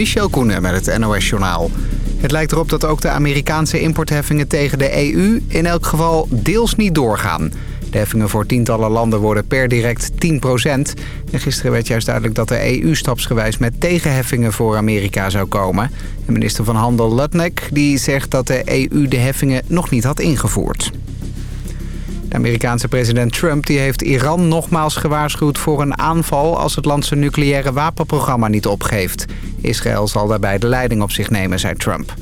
Michel Koenen met het NOS-journaal. Het lijkt erop dat ook de Amerikaanse importheffingen tegen de EU in elk geval deels niet doorgaan. De heffingen voor tientallen landen worden per direct 10 En gisteren werd juist duidelijk dat de EU stapsgewijs met tegenheffingen voor Amerika zou komen. De minister van Handel Lutnick die zegt dat de EU de heffingen nog niet had ingevoerd. De Amerikaanse president Trump die heeft Iran nogmaals gewaarschuwd voor een aanval... als het land zijn nucleaire wapenprogramma niet opgeeft. Israël zal daarbij de leiding op zich nemen, zei Trump.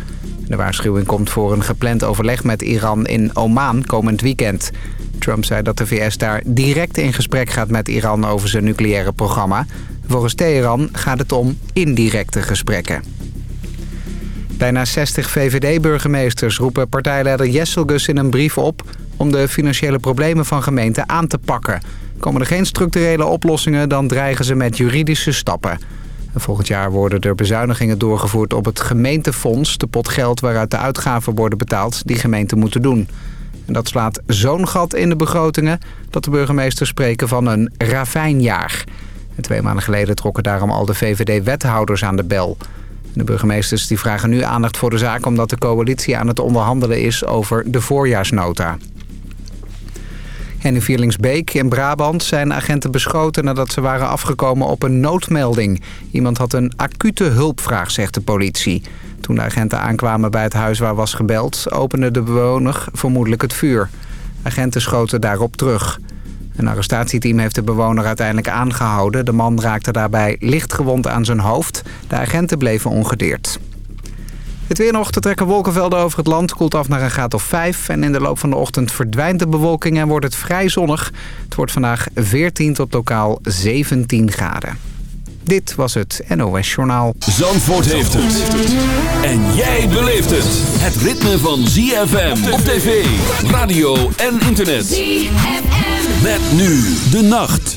De waarschuwing komt voor een gepland overleg met Iran in Oman komend weekend. Trump zei dat de VS daar direct in gesprek gaat met Iran over zijn nucleaire programma. Volgens Teheran gaat het om indirecte gesprekken. Bijna 60 VVD-burgemeesters roepen partijleider Jesselgus in een brief op... om de financiële problemen van gemeenten aan te pakken. Komen er geen structurele oplossingen, dan dreigen ze met juridische stappen. Volgend jaar worden er bezuinigingen doorgevoerd op het gemeentefonds... de pot geld waaruit de uitgaven worden betaald die gemeenten moeten doen. En dat slaat zo'n gat in de begrotingen... dat de burgemeesters spreken van een ravijnjaar. En twee maanden geleden trokken daarom al de VVD-wethouders aan de bel... De burgemeesters die vragen nu aandacht voor de zaak... omdat de coalitie aan het onderhandelen is over de voorjaarsnota. En in Vierlingsbeek in Brabant zijn agenten beschoten nadat ze waren afgekomen op een noodmelding. Iemand had een acute hulpvraag, zegt de politie. Toen de agenten aankwamen bij het huis waar was gebeld... opende de bewoner vermoedelijk het vuur. Agenten schoten daarop terug. Een arrestatieteam heeft de bewoner uiteindelijk aangehouden. De man raakte daarbij lichtgewond aan zijn hoofd. De agenten bleven ongedeerd. Het weer nog te trekken wolkenvelden over het land koelt af naar een graad of 5. En in de loop van de ochtend verdwijnt de bewolking en wordt het vrij zonnig. Het wordt vandaag 14 tot lokaal 17 graden. Dit was het NOS Journaal. Zandvoort heeft het. En jij beleeft het. Het ritme van ZFM op tv, radio en internet. ZFM. Met nu de nacht.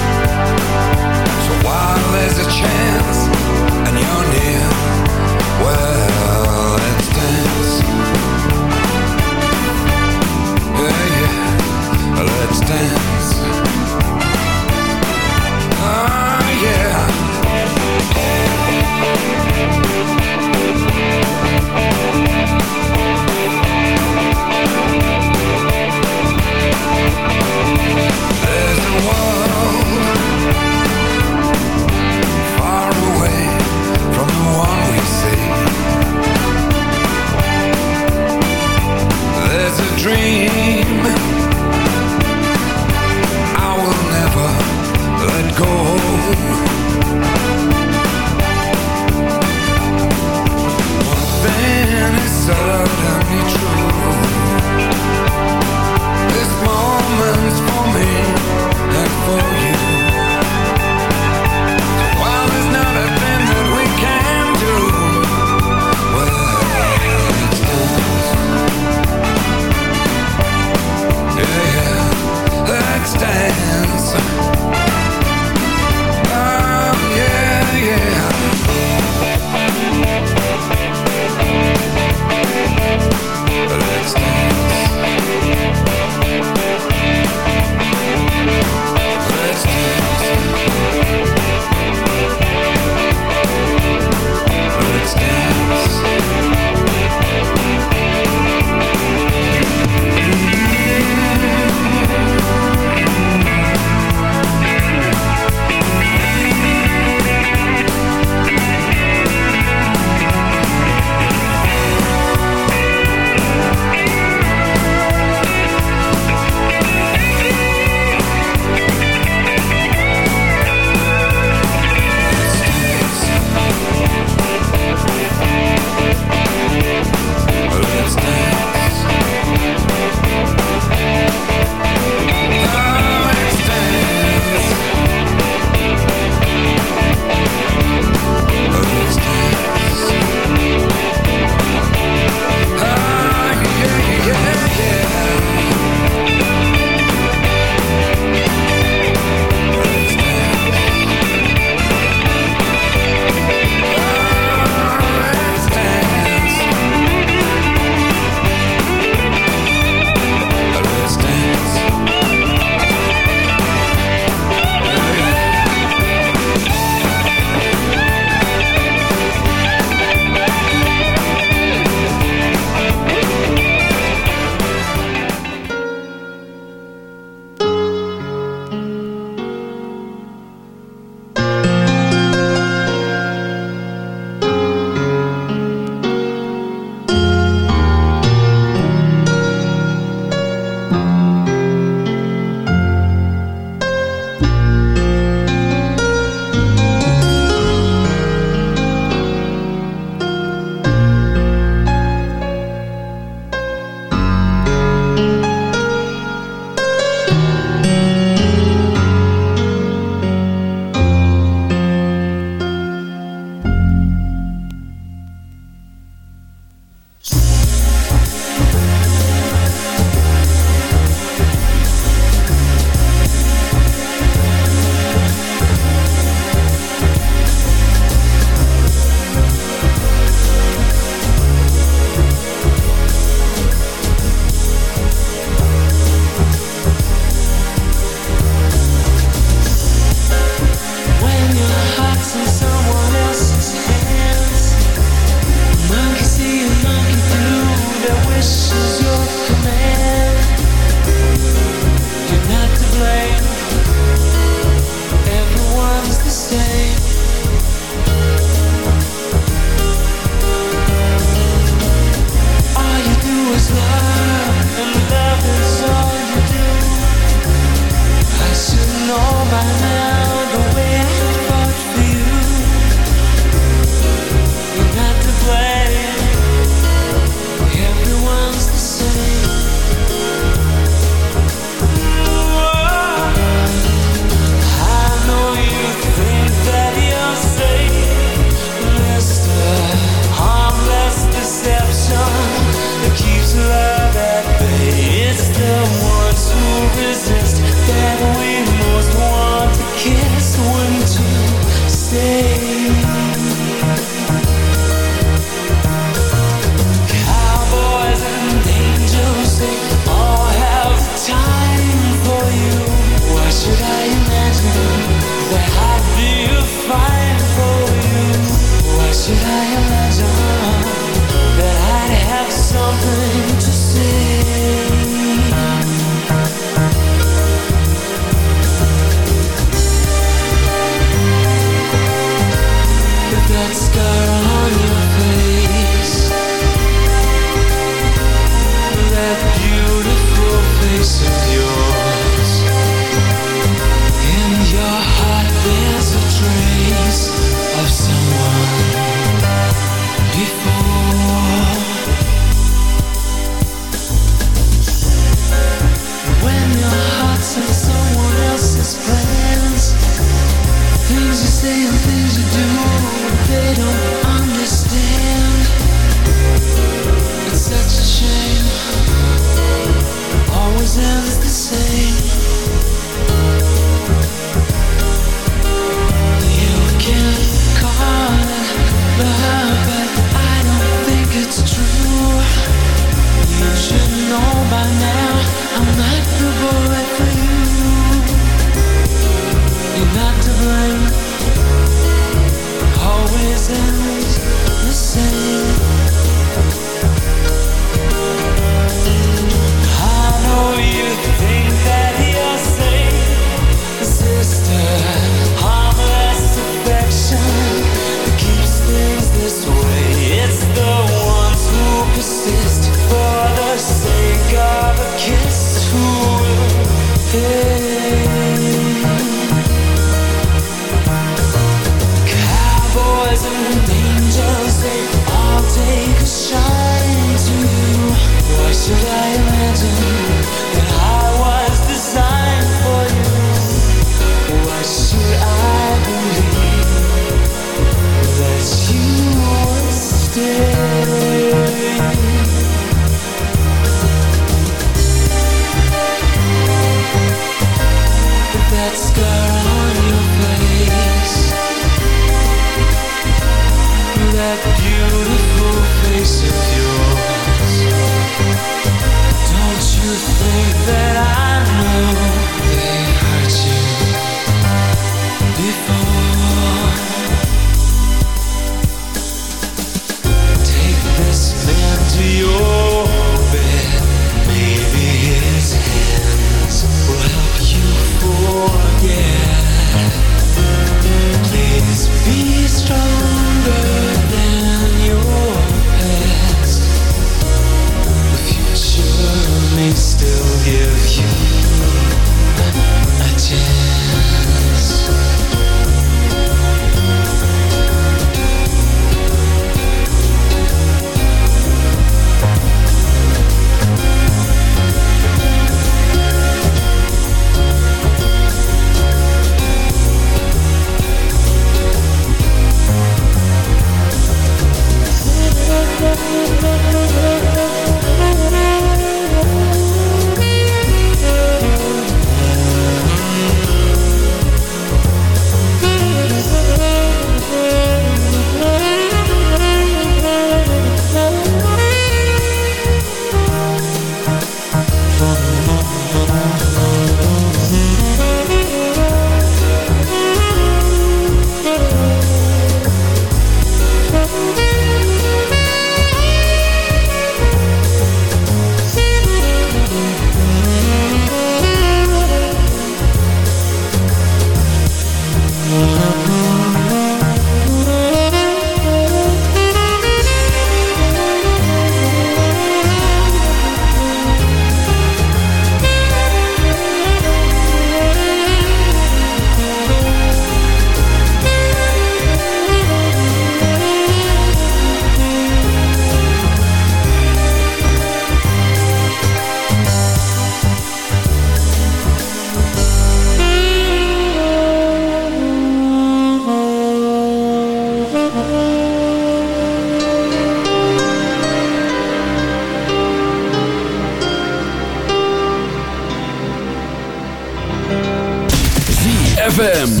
Echoes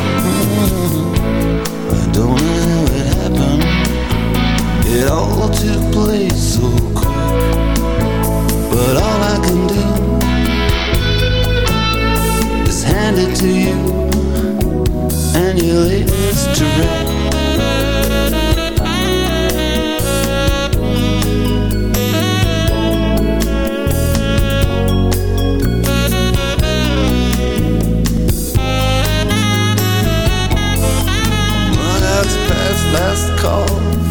It all took place so quick. But all I can do is hand it to you and your latest past last call.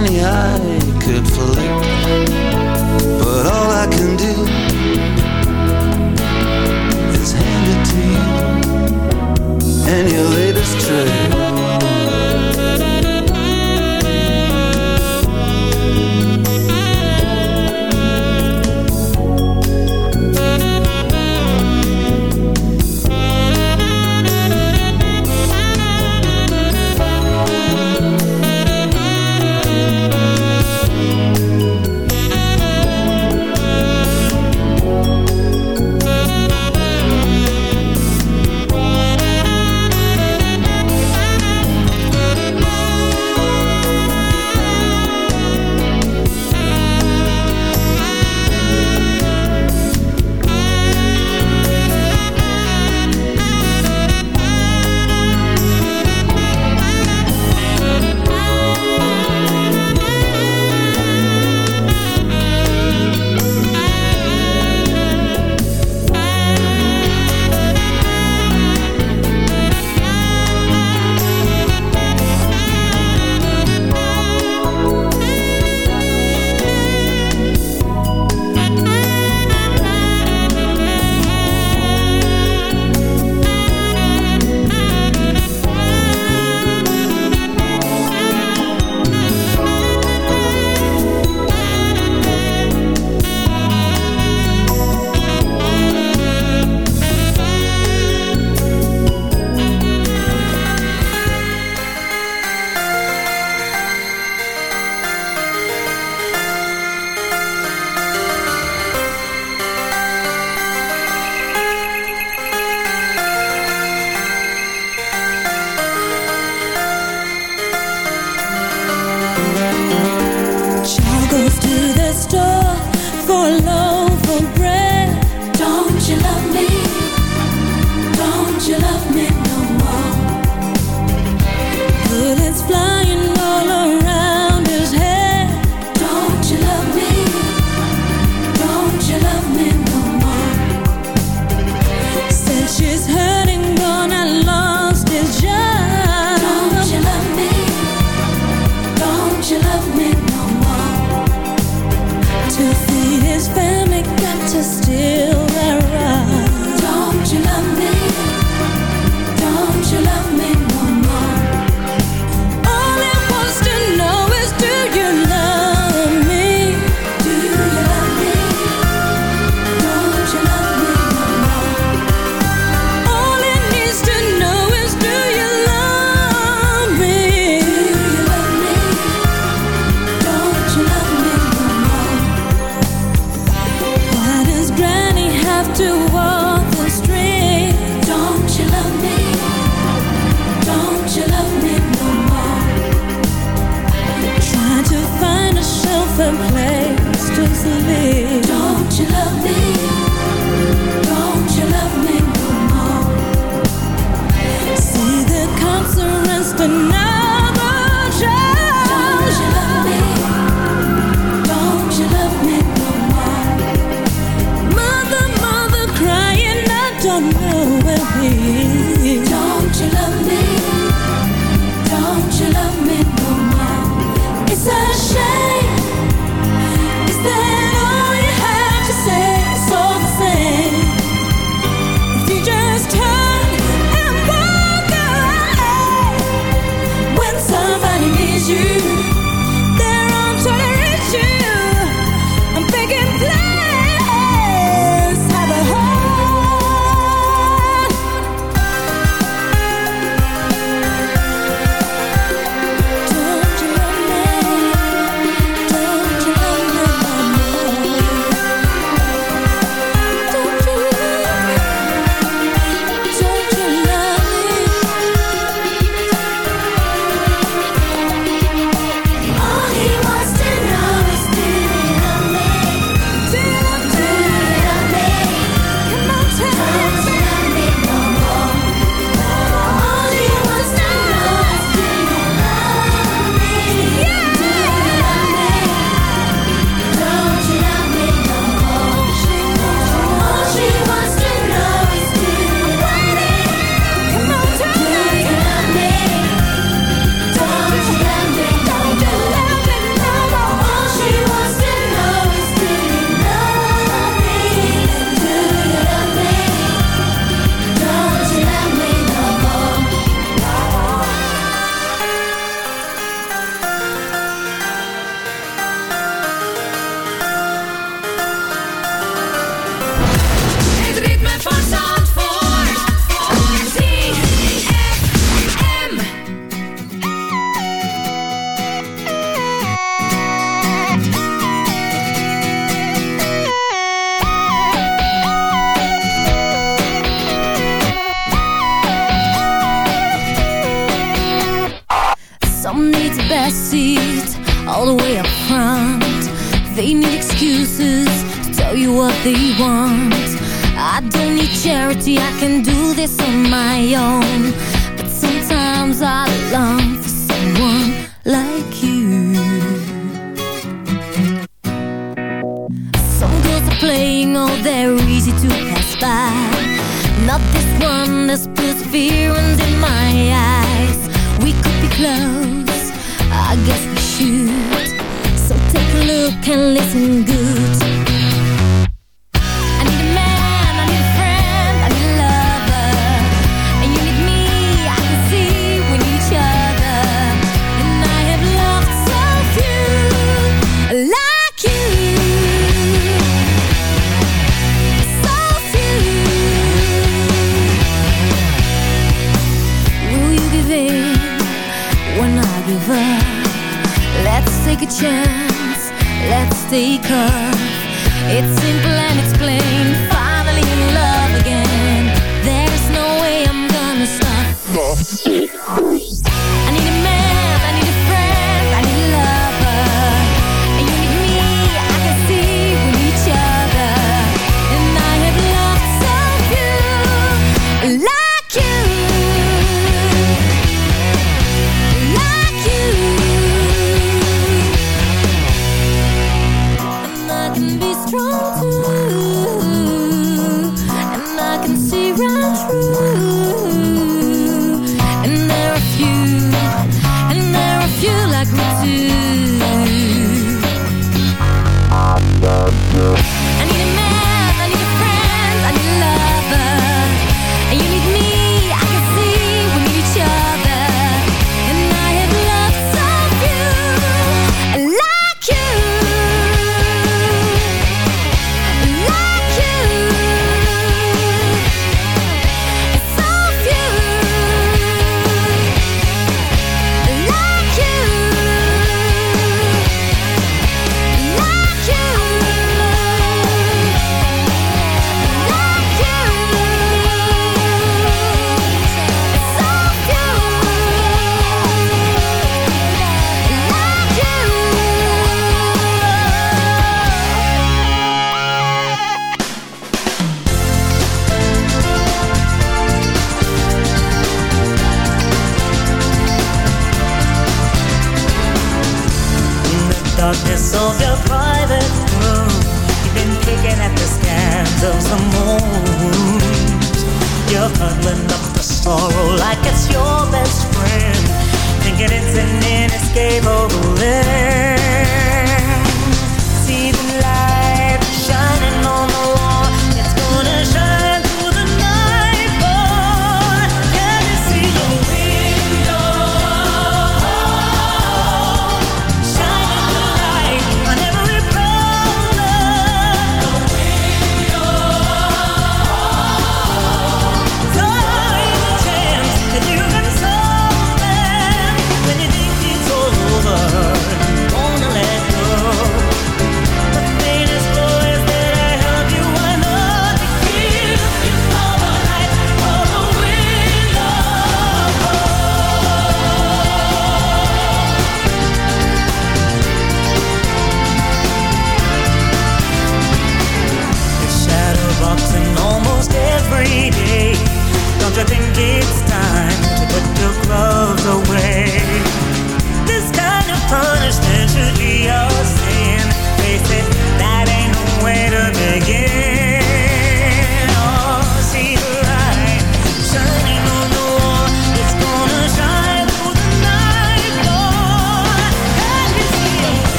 The eye could flick. But all I can do is hand it to you and your latest trick.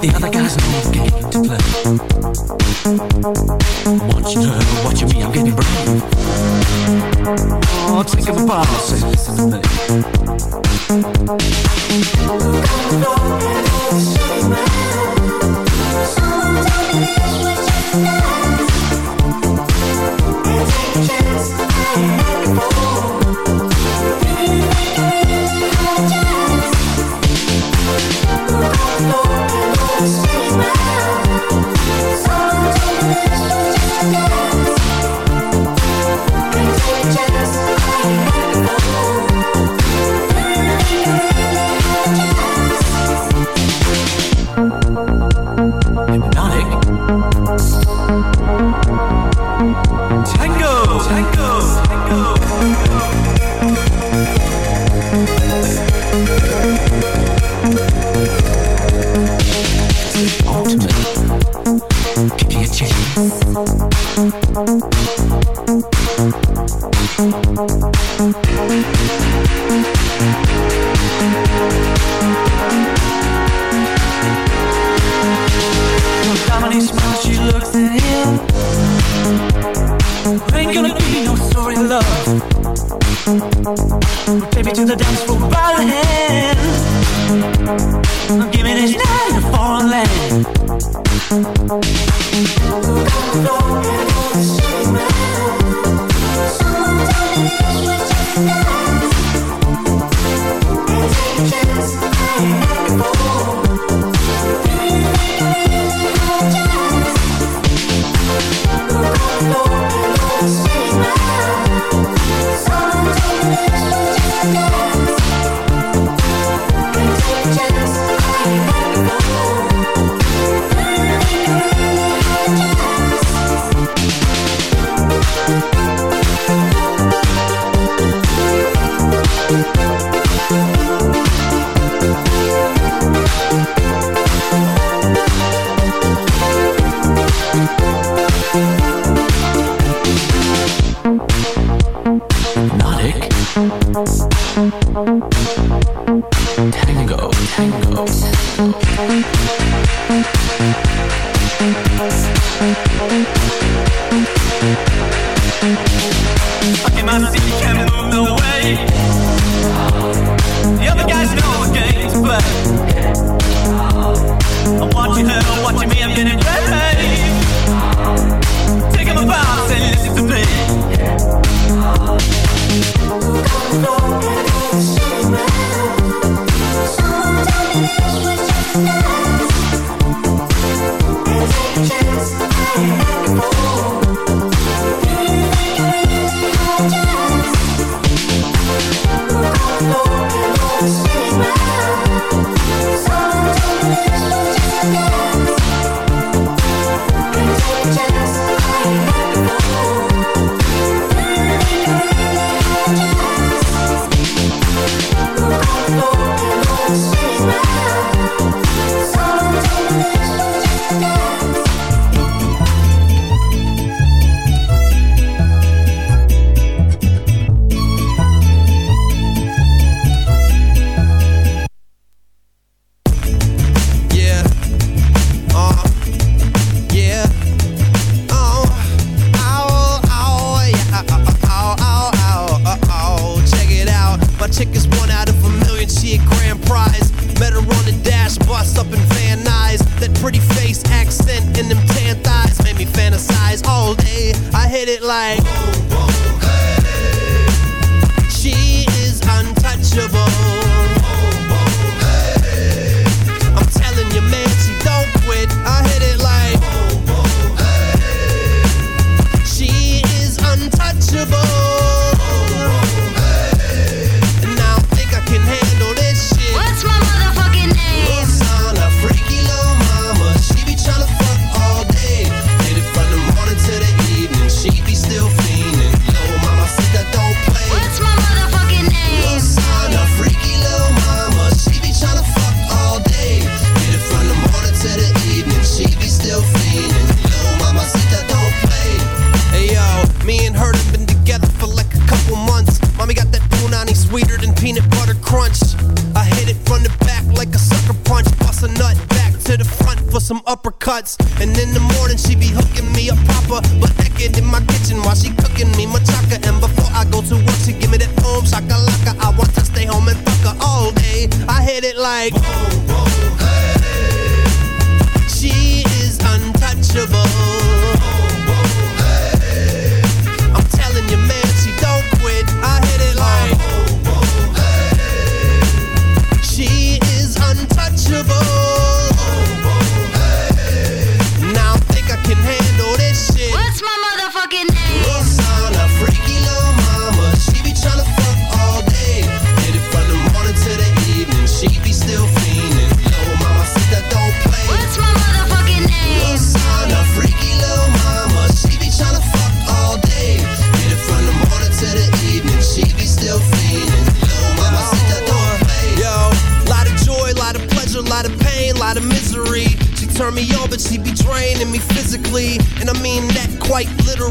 The other guy's no game to play. Want you to watch me, I'm getting brave. Oh, take a apart, say listen to me.